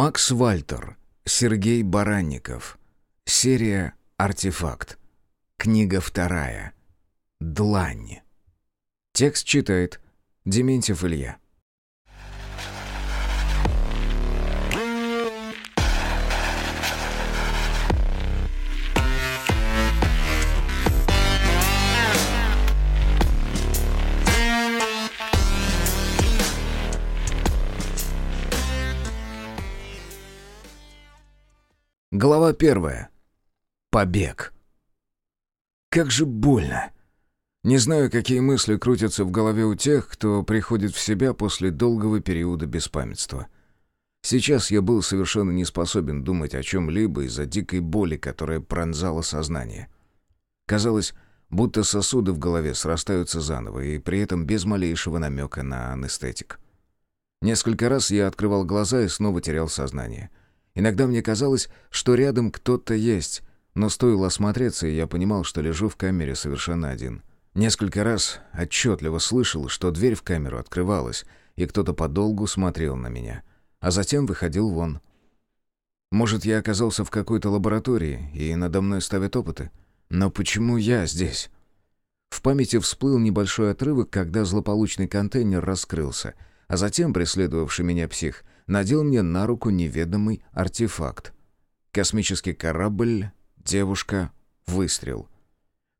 Макс Вальтер, Сергей Баранников. Серия «Артефакт». Книга вторая. «Длань». Текст читает Дементьев Илья. Глава первая. Побег. Как же больно. Не знаю, какие мысли крутятся в голове у тех, кто приходит в себя после долгого периода беспамятства. Сейчас я был совершенно не способен думать о чем-либо из-за дикой боли, которая пронзала сознание. Казалось, будто сосуды в голове срастаются заново, и при этом без малейшего намека на анестетик. Несколько раз я открывал глаза и снова терял сознание — Иногда мне казалось, что рядом кто-то есть, но стоило осмотреться, и я понимал, что лежу в камере совершенно один. Несколько раз отчетливо слышал, что дверь в камеру открывалась, и кто-то подолгу смотрел на меня, а затем выходил вон. Может, я оказался в какой-то лаборатории, и надо мной ставят опыты? Но почему я здесь? В памяти всплыл небольшой отрывок, когда злополучный контейнер раскрылся, а затем преследовавший меня псих надел мне на руку неведомый артефакт. Космический корабль, девушка, выстрел.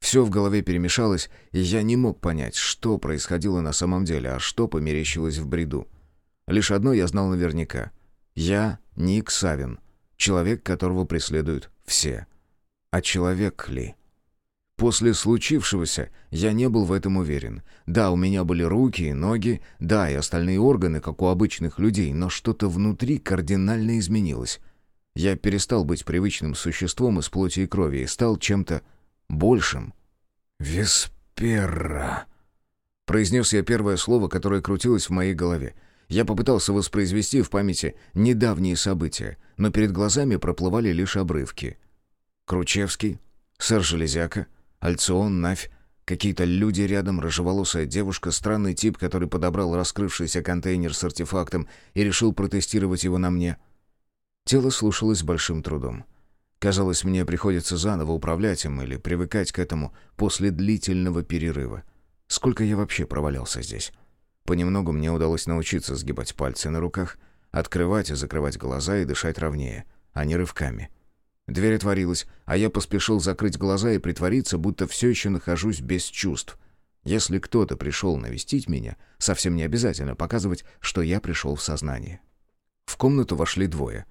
Все в голове перемешалось, и я не мог понять, что происходило на самом деле, а что померещилось в бреду. Лишь одно я знал наверняка. Я Ник Савин, человек, которого преследуют все. А человек ли? После случившегося я не был в этом уверен. Да, у меня были руки и ноги, да, и остальные органы, как у обычных людей, но что-то внутри кардинально изменилось. Я перестал быть привычным существом из плоти и крови и стал чем-то большим. «Весперра», — произнес я первое слово, которое крутилось в моей голове. Я попытался воспроизвести в памяти недавние события, но перед глазами проплывали лишь обрывки. Кручевский, сэр Железяка — Альцион, Навь, какие-то люди рядом, рыжеволосая девушка, странный тип, который подобрал раскрывшийся контейнер с артефактом и решил протестировать его на мне. Тело слушалось большим трудом. Казалось, мне приходится заново управлять им или привыкать к этому после длительного перерыва. Сколько я вообще провалялся здесь? Понемногу мне удалось научиться сгибать пальцы на руках, открывать и закрывать глаза и дышать ровнее, а не рывками — Дверь отворилась, а я поспешил закрыть глаза и притвориться, будто все еще нахожусь без чувств. Если кто-то пришел навестить меня, совсем не обязательно показывать, что я пришел в сознание. В комнату вошли двое.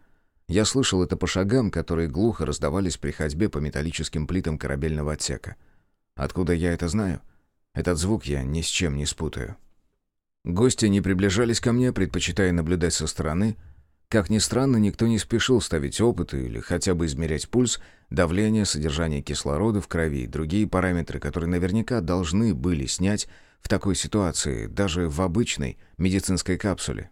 Я слышал это по шагам, которые глухо раздавались при ходьбе по металлическим плитам корабельного отсека. Откуда я это знаю? Этот звук я ни с чем не спутаю. Гости не приближались ко мне, предпочитая наблюдать со стороны, как ни странно, никто не спешил ставить опыты или хотя бы измерять пульс, давление, содержание кислорода в крови и другие параметры, которые наверняка должны были снять в такой ситуации, даже в обычной медицинской капсуле.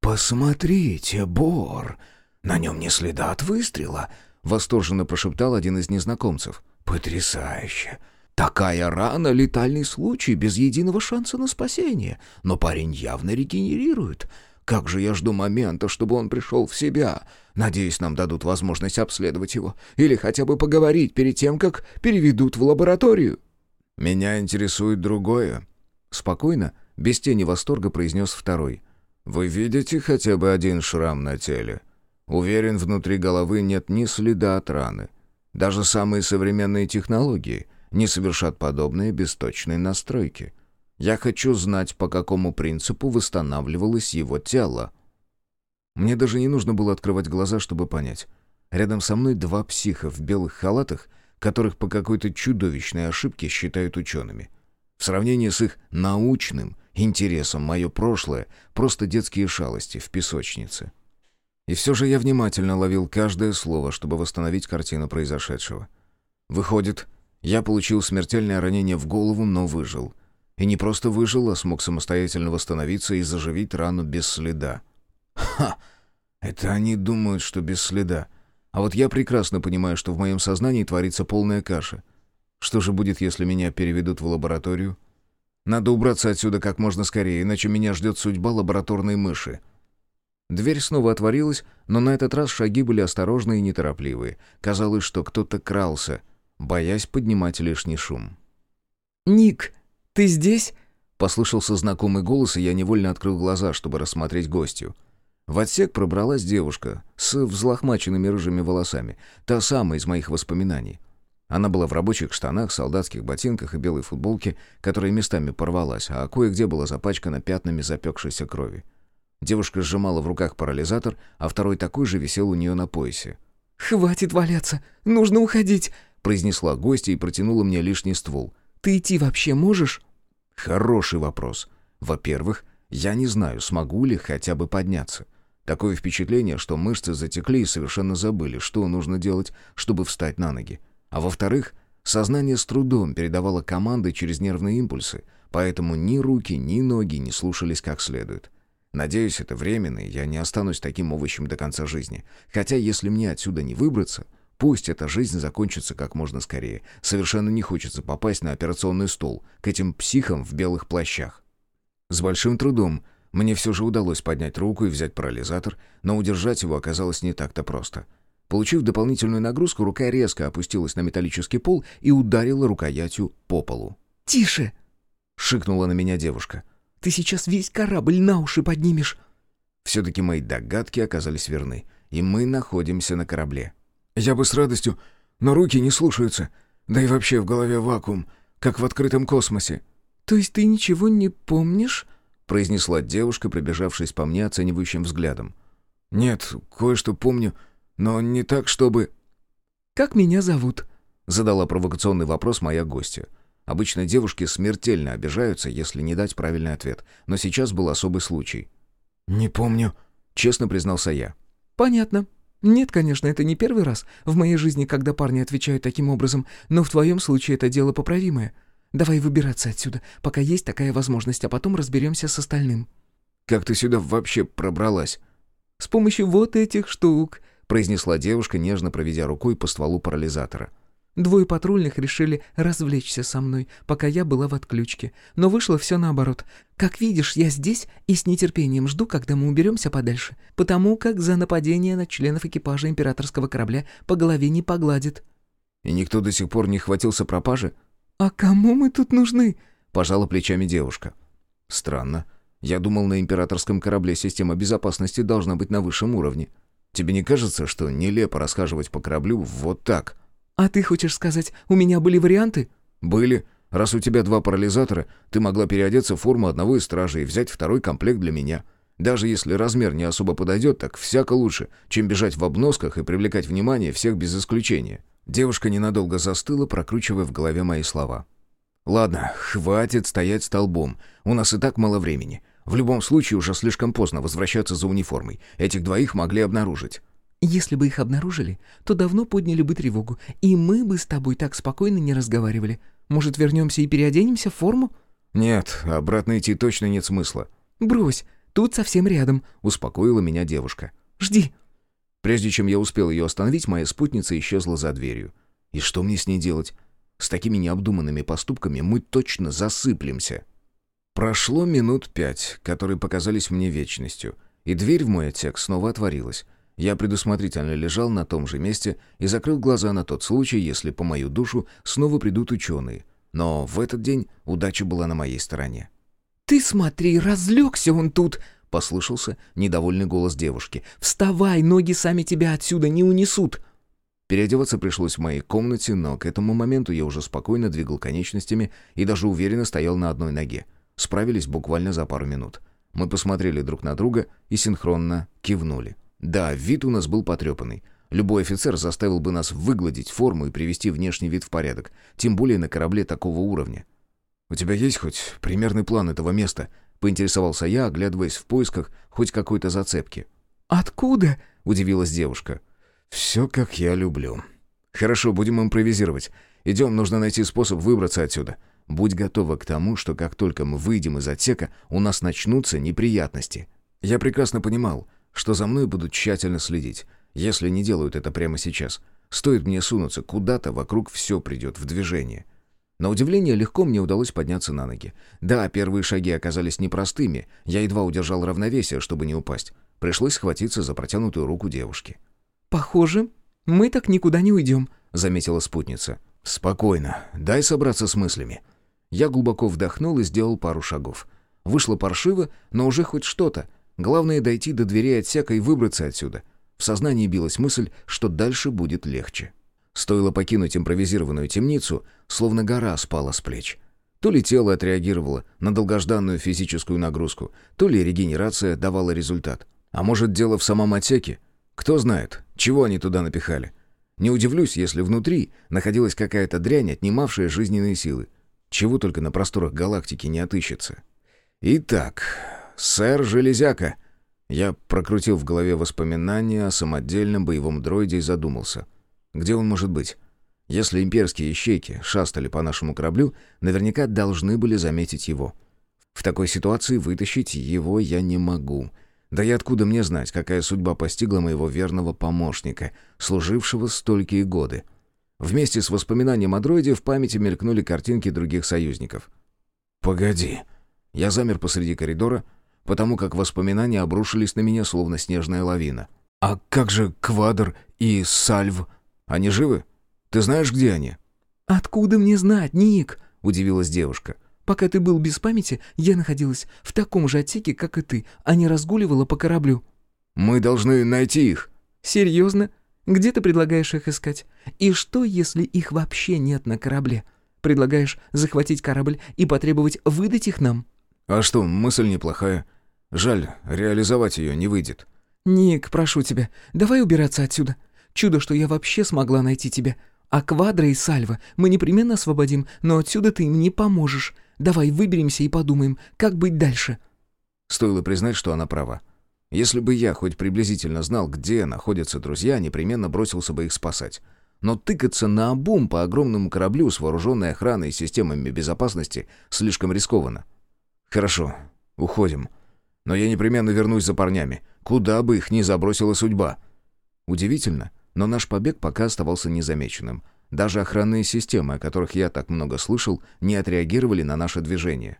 «Посмотрите, Бор! На нем не следа от выстрела!» — восторженно прошептал один из незнакомцев. «Потрясающе! Такая рана — летальный случай, без единого шанса на спасение. Но парень явно регенерирует. Как же я жду момента, чтобы он пришел в себя. Надеюсь, нам дадут возможность обследовать его. Или хотя бы поговорить перед тем, как переведут в лабораторию». «Меня интересует другое». Спокойно, без тени восторга произнес второй. «Вы видите хотя бы один шрам на теле? Уверен, внутри головы нет ни следа от раны. Даже самые современные технологии не совершат подобные без точной настройки». Я хочу знать, по какому принципу восстанавливалось его тело. Мне даже не нужно было открывать глаза, чтобы понять. Рядом со мной два психа в белых халатах, которых по какой-то чудовищной ошибке считают учеными. В сравнении с их научным интересом мое прошлое — просто детские шалости в песочнице. И все же я внимательно ловил каждое слово, чтобы восстановить картину произошедшего. Выходит, я получил смертельное ранение в голову, но выжил — и не просто выжил, а смог самостоятельно восстановиться и заживить рану без следа. Ха! Это они думают, что без следа. А вот я прекрасно понимаю, что в моем сознании творится полная каша. Что же будет, если меня переведут в лабораторию? Надо убраться отсюда как можно скорее, иначе меня ждет судьба лабораторной мыши. Дверь снова отворилась, но на этот раз шаги были осторожные и неторопливые. Казалось, что кто-то крался, боясь поднимать лишний шум. «Ник, ты здесь?» Послышался знакомый голос, и я невольно открыл глаза, чтобы рассмотреть гостью. В отсек пробралась девушка с взлохмаченными рыжими волосами, та самая из моих воспоминаний. Она была в рабочих штанах, солдатских ботинках и белой футболке, которая местами порвалась, а кое-где была запачкана пятнами запекшейся крови. Девушка сжимала в руках парализатор, а второй такой же висел у нее на поясе. «Хватит валяться! Нужно уходить!» произнесла гостья и протянула мне лишний ствол. «Ты идти вообще можешь?» Хороший вопрос. Во-первых, я не знаю, смогу ли хотя бы подняться. Такое впечатление, что мышцы затекли и совершенно забыли, что нужно делать, чтобы встать на ноги. А во-вторых, сознание с трудом передавало команды через нервные импульсы, поэтому ни руки, ни ноги не слушались как следует. Надеюсь, это временно, и я не останусь таким овощем до конца жизни. Хотя, если мне отсюда не выбраться, пусть эта жизнь закончится как можно скорее. Совершенно не хочется попасть на операционный стол к этим психам в белых плащах. С большим трудом мне все же удалось поднять руку и взять парализатор, но удержать его оказалось не так-то просто. Получив дополнительную нагрузку, рука резко опустилась на металлический пол и ударила рукоятью по полу. «Тише!» — шикнула на меня девушка. «Ты сейчас весь корабль на уши поднимешь!» Все-таки мои догадки оказались верны, и мы находимся на корабле. «Я бы с радостью, но руки не слушаются. Да и вообще в голове вакуум, как в открытом космосе». «То есть ты ничего не помнишь?» — произнесла девушка, пробежавшись по мне оценивающим взглядом. «Нет, кое-что помню, но не так, чтобы...» «Как меня зовут?» — задала провокационный вопрос моя гостья. Обычно девушки смертельно обижаются, если не дать правильный ответ, но сейчас был особый случай. «Не помню», — честно признался я. «Понятно. Нет, конечно, это не первый раз в моей жизни, когда парни отвечают таким образом, но в твоем случае это дело поправимое. Давай выбираться отсюда, пока есть такая возможность, а потом разберемся с остальным». «Как ты сюда вообще пробралась?» «С помощью вот этих штук», — произнесла девушка, нежно проведя рукой по стволу парализатора. «Двое патрульных решили развлечься со мной, пока я была в отключке. Но вышло все наоборот. Как видишь, я здесь и с нетерпением жду, когда мы уберемся подальше, потому как за нападение на членов экипажа императорского корабля по голове не погладит». «И никто до сих пор не хватился пропажи?» «А кому мы тут нужны?» — пожала плечами девушка. «Странно. Я думал, на императорском корабле система безопасности должна быть на высшем уровне. Тебе не кажется, что нелепо расхаживать по кораблю вот так?» «А ты хочешь сказать, у меня были варианты?» «Были. Раз у тебя два парализатора, ты могла переодеться в форму одного из стражей и взять второй комплект для меня. Даже если размер не особо подойдет, так всяко лучше, чем бежать в обносках и привлекать внимание всех без исключения». Девушка ненадолго застыла, прокручивая в голове мои слова. «Ладно, хватит стоять столбом. У нас и так мало времени. В любом случае уже слишком поздно возвращаться за униформой. Этих двоих могли обнаружить». «Если бы их обнаружили, то давно подняли бы тревогу, и мы бы с тобой так спокойно не разговаривали. Может, вернемся и переоденемся в форму?» «Нет, обратно идти точно нет смысла». «Брось, тут совсем рядом», — успокоила меня девушка. «Жди». Прежде чем я успел ее остановить, моя спутница исчезла за дверью. И что мне с ней делать? С такими необдуманными поступками мы точно засыплемся. Прошло минут пять, которые показались мне вечностью, и дверь в мой отсек снова отворилась. Я предусмотрительно лежал на том же месте и закрыл глаза на тот случай, если по мою душу снова придут ученые. Но в этот день удача была на моей стороне. «Ты смотри, разлегся он тут!» послышался недовольный голос девушки. «Вставай, ноги сами тебя отсюда не унесут!» Переодеваться пришлось в моей комнате, но к этому моменту я уже спокойно двигал конечностями и даже уверенно стоял на одной ноге. Справились буквально за пару минут. Мы посмотрели друг на друга и синхронно кивнули. Да, вид у нас был потрепанный. Любой офицер заставил бы нас выгладить форму и привести внешний вид в порядок, тем более на корабле такого уровня. «У тебя есть хоть примерный план этого места?» Поинтересовался я, оглядываясь в поисках хоть какой-то зацепки. «Откуда?» — удивилась девушка. «Все, как я люблю». «Хорошо, будем импровизировать. Идем, нужно найти способ выбраться отсюда. Будь готова к тому, что как только мы выйдем из отсека, у нас начнутся неприятности». Я прекрасно понимал, что за мной будут тщательно следить, если не делают это прямо сейчас. Стоит мне сунуться куда-то, вокруг все придет в движение. На удивление, легко мне удалось подняться на ноги. Да, первые шаги оказались непростыми, я едва удержал равновесие, чтобы не упасть. Пришлось схватиться за протянутую руку девушки. «Похоже, мы так никуда не уйдем», — заметила спутница. «Спокойно, дай собраться с мыслями». Я глубоко вдохнул и сделал пару шагов. Вышло паршиво, но уже хоть что-то. Главное — дойти до дверей отсека и выбраться отсюда. В сознании билась мысль, что дальше будет легче. Стоило покинуть импровизированную темницу, словно гора спала с плеч. То ли тело отреагировало на долгожданную физическую нагрузку, то ли регенерация давала результат. А может, дело в самом отсеке? Кто знает, чего они туда напихали. Не удивлюсь, если внутри находилась какая-то дрянь, отнимавшая жизненные силы. Чего только на просторах галактики не отыщется. Итак, сэр Железяка. Я прокрутил в голове воспоминания о самодельном боевом дроиде и задумался. Где он может быть? Если имперские ищейки шастали по нашему кораблю, наверняка должны были заметить его. В такой ситуации вытащить его я не могу — да и откуда мне знать, какая судьба постигла моего верного помощника, служившего столькие годы? Вместе с воспоминанием о дроиде в памяти мелькнули картинки других союзников. «Погоди». Я замер посреди коридора, потому как воспоминания обрушились на меня, словно снежная лавина. «А как же Квадр и Сальв? Они живы? Ты знаешь, где они?» «Откуда мне знать, Ник?» — удивилась девушка. Пока ты был без памяти, я находилась в таком же отсеке, как и ты, а не разгуливала по кораблю». «Мы должны найти их». «Серьезно? Где ты предлагаешь их искать? И что, если их вообще нет на корабле? Предлагаешь захватить корабль и потребовать выдать их нам?» «А что, мысль неплохая. Жаль, реализовать ее не выйдет». «Ник, прошу тебя, давай убираться отсюда. Чудо, что я вообще смогла найти тебя. А Квадро и Сальва мы непременно освободим, но отсюда ты им не поможешь. Давай выберемся и подумаем, как быть дальше». Стоило признать, что она права. Если бы я хоть приблизительно знал, где находятся друзья, непременно бросился бы их спасать. Но тыкаться на обум по огромному кораблю с вооруженной охраной и системами безопасности слишком рискованно. «Хорошо, уходим. Но я непременно вернусь за парнями. Куда бы их ни забросила судьба». Удивительно, но наш побег пока оставался незамеченным. Даже охранные системы, о которых я так много слышал, не отреагировали на наше движение.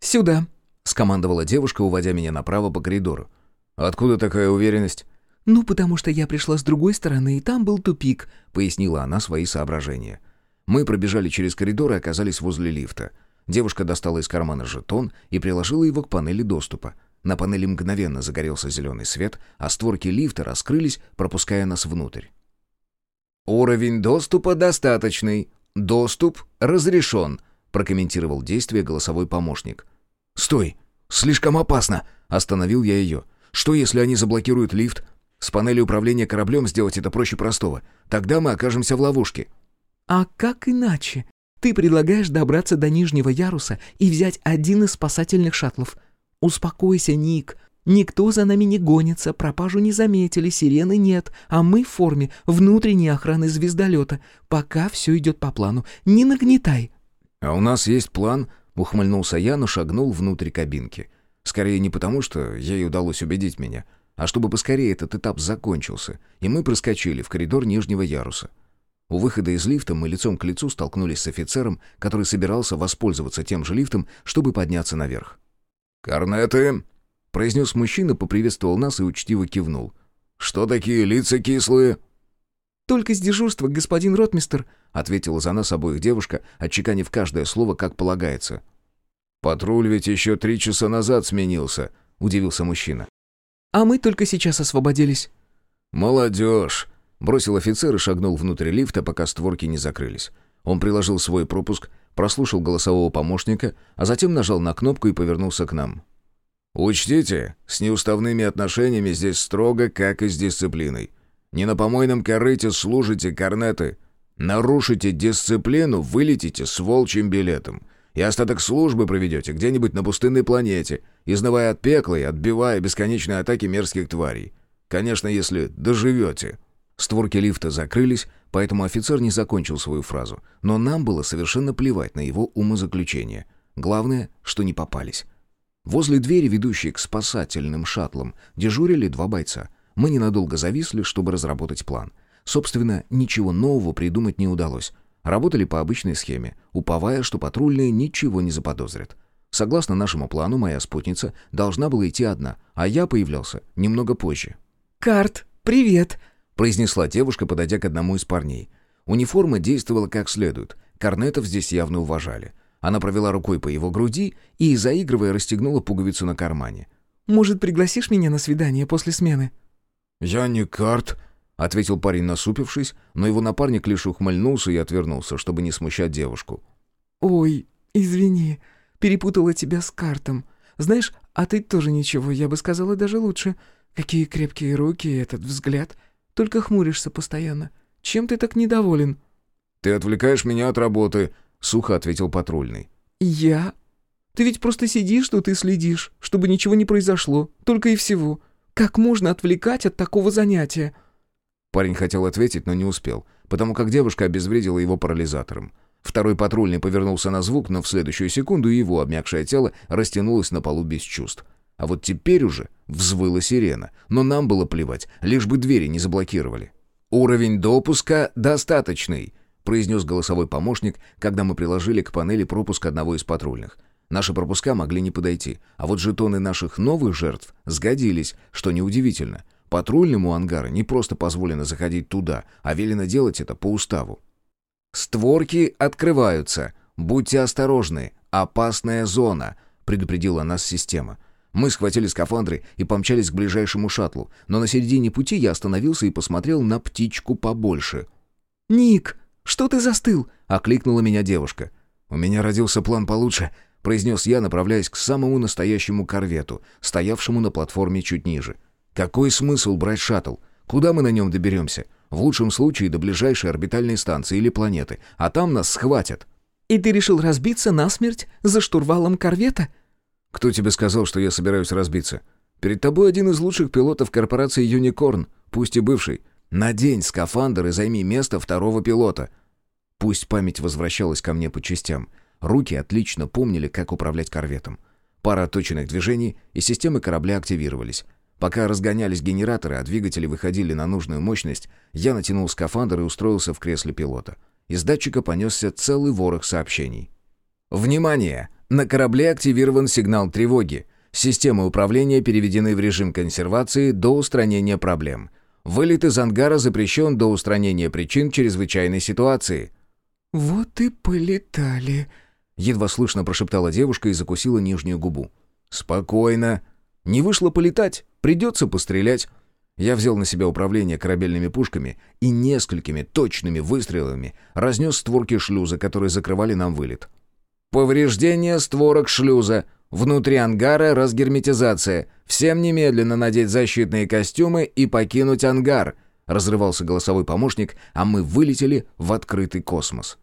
«Сюда», — скомандовала девушка, уводя меня направо по коридору. «Откуда такая уверенность?» «Ну, потому что я пришла с другой стороны, и там был тупик», — пояснила она свои соображения. Мы пробежали через коридор и оказались возле лифта. Девушка достала из кармана жетон и приложила его к панели доступа. На панели мгновенно загорелся зеленый свет, а створки лифта раскрылись, пропуская нас внутрь. «Уровень доступа достаточный. Доступ разрешен», — прокомментировал действие голосовой помощник. «Стой! Слишком опасно!» — остановил я ее. «Что, если они заблокируют лифт? С панели управления кораблем сделать это проще простого. Тогда мы окажемся в ловушке». «А как иначе? Ты предлагаешь добраться до нижнего яруса и взять один из спасательных шаттлов. Успокойся, Ник. Никто за нами не гонится, пропажу не заметили, сирены нет, а мы в форме внутренней охраны звездолета. Пока все идет по плану. Не нагнетай». «А у нас есть план», — ухмыльнулся я, но шагнул внутрь кабинки. Скорее не потому, что ей удалось убедить меня, а чтобы поскорее этот этап закончился, и мы проскочили в коридор нижнего яруса. У выхода из лифта мы лицом к лицу столкнулись с офицером, который собирался воспользоваться тем же лифтом, чтобы подняться наверх. «Корнеты!» произнес мужчина, поприветствовал нас и учтиво кивнул. «Что такие лица кислые?» «Только с дежурства, господин ротмистер», — ответила за нас обоих девушка, отчеканив каждое слово, как полагается. «Патруль ведь еще три часа назад сменился», — удивился мужчина. «А мы только сейчас освободились». «Молодежь», — бросил офицер и шагнул внутрь лифта, пока створки не закрылись. Он приложил свой пропуск, прослушал голосового помощника, а затем нажал на кнопку и повернулся к нам. Учтите, с неуставными отношениями здесь строго, как и с дисциплиной. Не на помойном корыте служите корнеты. Нарушите дисциплину, вылетите с волчьим билетом. И остаток службы проведете где-нибудь на пустынной планете, изнывая от пекла и отбивая бесконечные атаки мерзких тварей. Конечно, если доживете. Створки лифта закрылись, поэтому офицер не закончил свою фразу. Но нам было совершенно плевать на его умозаключение. Главное, что не попались. Возле двери, ведущей к спасательным шаттлам, дежурили два бойца. Мы ненадолго зависли, чтобы разработать план. Собственно, ничего нового придумать не удалось. Работали по обычной схеме, уповая, что патрульные ничего не заподозрят. Согласно нашему плану, моя спутница должна была идти одна, а я появлялся немного позже. «Карт, привет!» — произнесла девушка, подойдя к одному из парней. Униформа действовала как следует. Корнетов здесь явно уважали. Она провела рукой по его груди и, заигрывая, расстегнула пуговицу на кармане. «Может, пригласишь меня на свидание после смены?» «Я не карт», — ответил парень, насупившись, но его напарник лишь ухмыльнулся и отвернулся, чтобы не смущать девушку. «Ой, извини, перепутала тебя с картом. Знаешь, а ты тоже ничего, я бы сказала, даже лучше. Какие крепкие руки и этот взгляд. Только хмуришься постоянно. Чем ты так недоволен?» «Ты отвлекаешь меня от работы», — сухо ответил патрульный. «Я? Ты ведь просто сидишь тут и следишь, чтобы ничего не произошло, только и всего. Как можно отвлекать от такого занятия?» Парень хотел ответить, но не успел, потому как девушка обезвредила его парализатором. Второй патрульный повернулся на звук, но в следующую секунду его обмякшее тело растянулось на полу без чувств. А вот теперь уже взвыла сирена, но нам было плевать, лишь бы двери не заблокировали. «Уровень допуска достаточный», — произнес голосовой помощник, когда мы приложили к панели пропуск одного из патрульных. Наши пропуска могли не подойти, а вот жетоны наших новых жертв сгодились, что неудивительно. Патрульному ангара не просто позволено заходить туда, а велено делать это по уставу. «Створки открываются. Будьте осторожны. Опасная зона», — предупредила нас система. Мы схватили скафандры и помчались к ближайшему шаттлу, но на середине пути я остановился и посмотрел на птичку побольше. «Ник, что ты застыл?» — окликнула меня девушка. «У меня родился план получше», — произнес я, направляясь к самому настоящему корвету, стоявшему на платформе чуть ниже. Какой смысл брать шаттл? Куда мы на нем доберемся? В лучшем случае до ближайшей орбитальной станции или планеты, а там нас схватят. «И ты решил разбиться насмерть за штурвалом корвета?» «Кто тебе сказал, что я собираюсь разбиться? Перед тобой один из лучших пилотов корпорации «Юникорн», пусть и бывший. Надень скафандр и займи место второго пилота». Пусть память возвращалась ко мне по частям. Руки отлично помнили, как управлять корветом. Пара точенных движений, и системы корабля активировались. Пока разгонялись генераторы, а двигатели выходили на нужную мощность, я натянул скафандр и устроился в кресле пилота. Из датчика понесся целый ворох сообщений. «Внимание! На корабле активирован сигнал тревоги. Системы управления переведены в режим консервации до устранения проблем. Вылет из ангара запрещен до устранения причин чрезвычайной ситуации». «Вот и полетали», — едва слышно прошептала девушка и закусила нижнюю губу. «Спокойно. Не вышло полетать, придется пострелять». Я взял на себя управление корабельными пушками и несколькими точными выстрелами разнес створки шлюза, которые закрывали нам вылет. «Повреждение створок шлюза. Внутри ангара разгерметизация. Всем немедленно надеть защитные костюмы и покинуть ангар», — разрывался голосовой помощник, а мы вылетели в открытый космос.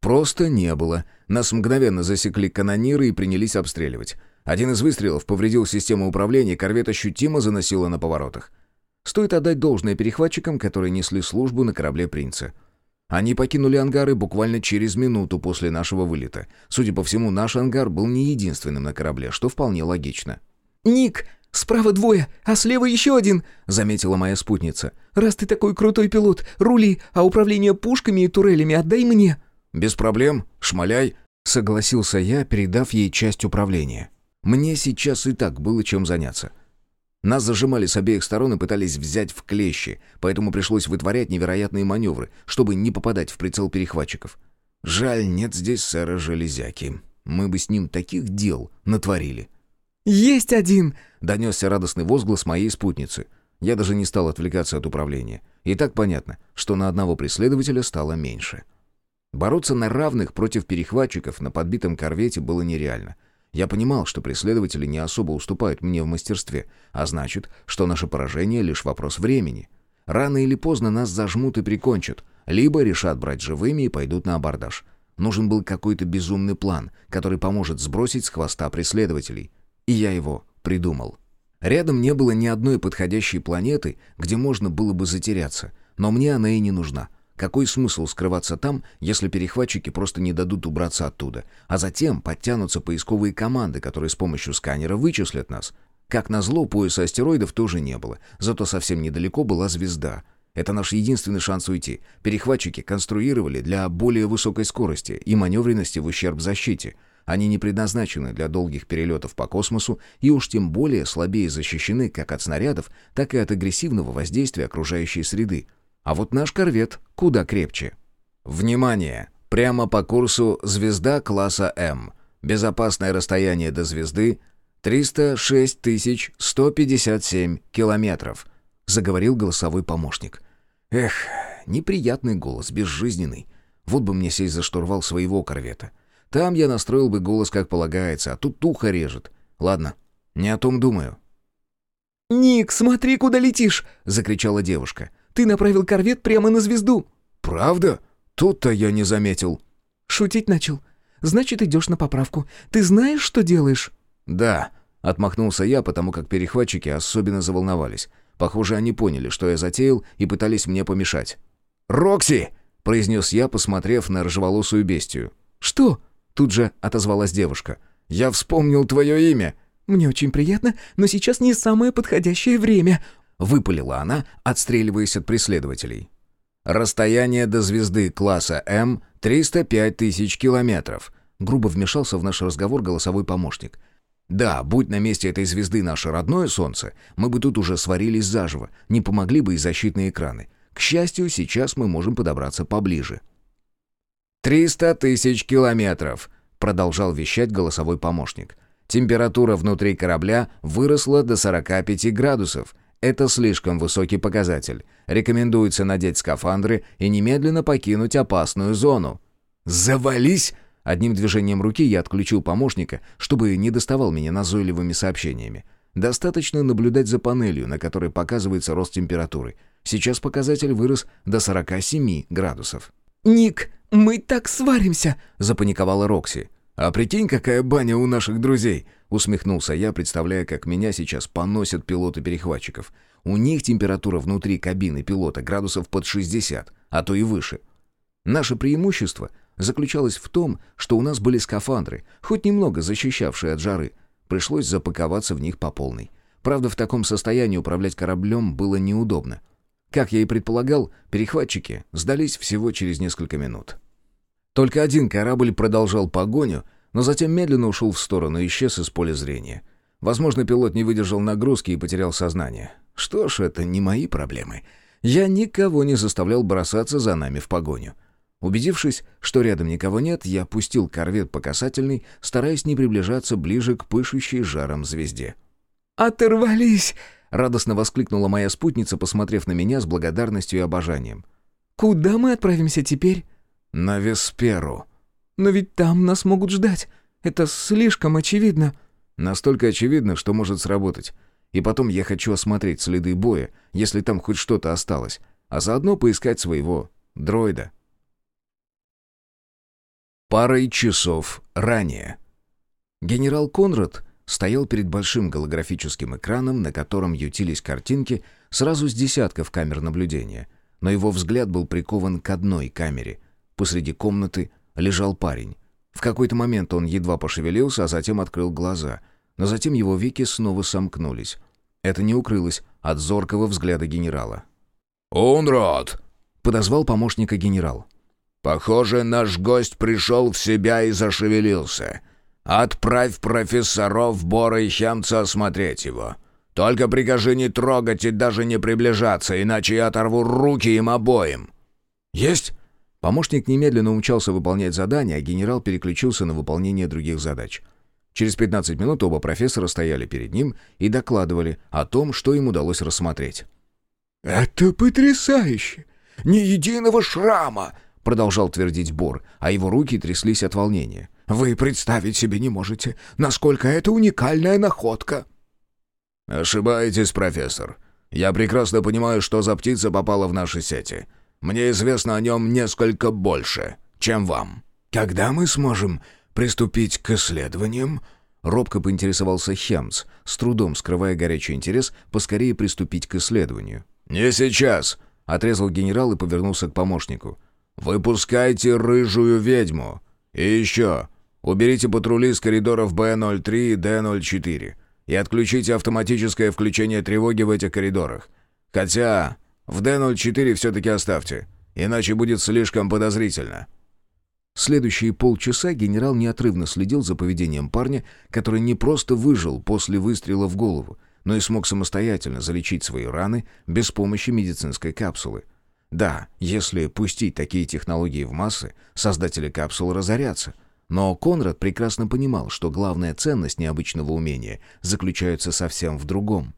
Просто не было. Нас мгновенно засекли канониры и принялись обстреливать. Один из выстрелов повредил систему управления, корвет ощутимо заносило на поворотах. Стоит отдать должное перехватчикам, которые несли службу на корабле «Принца». Они покинули ангары буквально через минуту после нашего вылета. Судя по всему, наш ангар был не единственным на корабле, что вполне логично. «Ник, справа двое, а слева еще один», — заметила моя спутница. «Раз ты такой крутой пилот, рули, а управление пушками и турелями отдай мне». «Без проблем, шмаляй», — согласился я, передав ей часть управления. «Мне сейчас и так было чем заняться». Нас зажимали с обеих сторон и пытались взять в клещи, поэтому пришлось вытворять невероятные маневры, чтобы не попадать в прицел перехватчиков. Жаль, нет здесь сэра Железяки. Мы бы с ним таких дел натворили. «Есть один!» — донесся радостный возглас моей спутницы. Я даже не стал отвлекаться от управления. И так понятно, что на одного преследователя стало меньше. Бороться на равных против перехватчиков на подбитом корвете было нереально — я понимал, что преследователи не особо уступают мне в мастерстве, а значит, что наше поражение — лишь вопрос времени. Рано или поздно нас зажмут и прикончат, либо решат брать живыми и пойдут на абордаж. Нужен был какой-то безумный план, который поможет сбросить с хвоста преследователей. И я его придумал. Рядом не было ни одной подходящей планеты, где можно было бы затеряться, но мне она и не нужна. Какой смысл скрываться там, если перехватчики просто не дадут убраться оттуда, а затем подтянутся поисковые команды, которые с помощью сканера вычислят нас? Как назло, пояса астероидов тоже не было, зато совсем недалеко была звезда. Это наш единственный шанс уйти. Перехватчики конструировали для более высокой скорости и маневренности в ущерб защите. Они не предназначены для долгих перелетов по космосу и уж тем более слабее защищены как от снарядов, так и от агрессивного воздействия окружающей среды. А вот наш корвет куда крепче. Внимание! Прямо по курсу «Звезда» класса М. Безопасное расстояние до звезды 306 157 километров, заговорил голосовой помощник. Эх, неприятный голос, безжизненный. Вот бы мне сесть за штурвал своего корвета. Там я настроил бы голос как полагается, а тут тухо режет. Ладно, не о том думаю. «Ник, смотри, куда летишь!» — закричала девушка. «Ты направил корвет прямо на звезду!» «Правда? Тут-то я не заметил». «Шутить начал. Значит, идешь на поправку. Ты знаешь, что делаешь?» «Да», — отмахнулся я, потому как перехватчики особенно заволновались. Похоже, они поняли, что я затеял, и пытались мне помешать. «Рокси!» — произнес я, посмотрев на рыжеволосую бестию. «Что?» — тут же отозвалась девушка. «Я вспомнил твое имя!» «Мне очень приятно, но сейчас не самое подходящее время», — выпалила она, отстреливаясь от преследователей. «Расстояние до звезды класса М — 305 тысяч километров», — грубо вмешался в наш разговор голосовой помощник. «Да, будь на месте этой звезды наше родное Солнце, мы бы тут уже сварились заживо, не помогли бы и защитные экраны. К счастью, сейчас мы можем подобраться поближе». «Триста тысяч километров», — продолжал вещать голосовой помощник. «Температура внутри корабля выросла до 45 градусов. Это слишком высокий показатель. Рекомендуется надеть скафандры и немедленно покинуть опасную зону». «Завались!» Одним движением руки я отключил помощника, чтобы не доставал меня назойливыми сообщениями. Достаточно наблюдать за панелью, на которой показывается рост температуры. Сейчас показатель вырос до 47 градусов. «Ник, мы так сваримся!» — запаниковала Рокси. «А прикинь, какая баня у наших друзей!» — усмехнулся я, представляя, как меня сейчас поносят пилоты перехватчиков. У них температура внутри кабины пилота градусов под 60, а то и выше. Наше преимущество заключалось в том, что у нас были скафандры, хоть немного защищавшие от жары. Пришлось запаковаться в них по полной. Правда, в таком состоянии управлять кораблем было неудобно. Как я и предполагал, перехватчики сдались всего через несколько минут. Только один корабль продолжал погоню, но затем медленно ушел в сторону и исчез из поля зрения. Возможно, пилот не выдержал нагрузки и потерял сознание. Что ж, это не мои проблемы. Я никого не заставлял бросаться за нами в погоню. Убедившись, что рядом никого нет, я пустил корвет по касательной, стараясь не приближаться ближе к пышущей жаром звезде. «Оторвались!» — радостно воскликнула моя спутница, посмотрев на меня с благодарностью и обожанием. «Куда мы отправимся теперь?» «На Весперу». «Но ведь там нас могут ждать. Это слишком очевидно». «Настолько очевидно, что может сработать. И потом я хочу осмотреть следы боя, если там хоть что-то осталось, а заодно поискать своего дроида». Парой часов ранее. Генерал Конрад стоял перед большим голографическим экраном, на котором ютились картинки сразу с десятков камер наблюдения. Но его взгляд был прикован к одной камере. Посреди комнаты лежал парень. В какой-то момент он едва пошевелился, а затем открыл глаза. Но затем его веки снова сомкнулись. Это не укрылось от зоркого взгляда генерала. «Унрод!» — подозвал помощника генерал. Похоже, наш гость пришел в себя и зашевелился. Отправь профессоров Бора и Хемца осмотреть его. Только прикажи не трогать и даже не приближаться, иначе я оторву руки им обоим». «Есть!» Помощник немедленно умчался выполнять задание, а генерал переключился на выполнение других задач. Через 15 минут оба профессора стояли перед ним и докладывали о том, что им удалось рассмотреть. «Это потрясающе! Ни единого шрама!» продолжал твердить Бор, а его руки тряслись от волнения. «Вы представить себе не можете, насколько это уникальная находка!» «Ошибаетесь, профессор. Я прекрасно понимаю, что за птица попала в наши сети. Мне известно о нем несколько больше, чем вам». «Когда мы сможем приступить к исследованиям?» Робко поинтересовался Хемц, с трудом скрывая горячий интерес поскорее приступить к исследованию. «Не сейчас!» — отрезал генерал и повернулся к помощнику. «Выпускайте рыжую ведьму. И еще, уберите патрули с коридоров Б-03 и Д-04 и отключите автоматическое включение тревоги в этих коридорах. Хотя в Д-04 все-таки оставьте, иначе будет слишком подозрительно». Следующие полчаса генерал неотрывно следил за поведением парня, который не просто выжил после выстрела в голову, но и смог самостоятельно залечить свои раны без помощи медицинской капсулы. Да, если пустить такие технологии в массы, создатели капсул разорятся. Но Конрад прекрасно понимал, что главная ценность необычного умения заключается совсем в другом.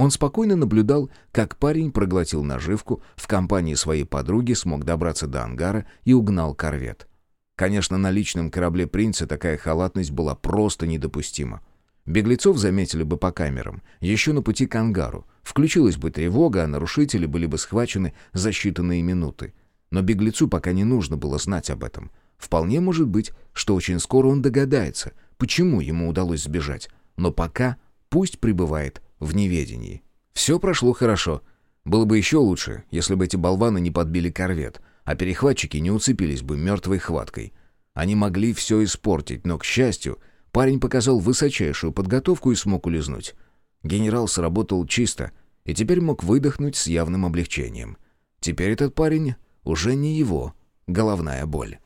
Он спокойно наблюдал, как парень проглотил наживку, в компании своей подруги смог добраться до ангара и угнал корвет. Конечно, на личном корабле принца такая халатность была просто недопустима. Беглецов заметили бы по камерам, еще на пути к ангару. Включилась бы тревога, а нарушители были бы схвачены за считанные минуты. Но беглецу пока не нужно было знать об этом. Вполне может быть, что очень скоро он догадается, почему ему удалось сбежать. Но пока пусть пребывает в неведении. Все прошло хорошо. Было бы еще лучше, если бы эти болваны не подбили корвет, а перехватчики не уцепились бы мертвой хваткой. Они могли все испортить, но, к счастью, парень показал высочайшую подготовку и смог улизнуть. Генерал сработал чисто и теперь мог выдохнуть с явным облегчением. Теперь этот парень уже не его головная боль.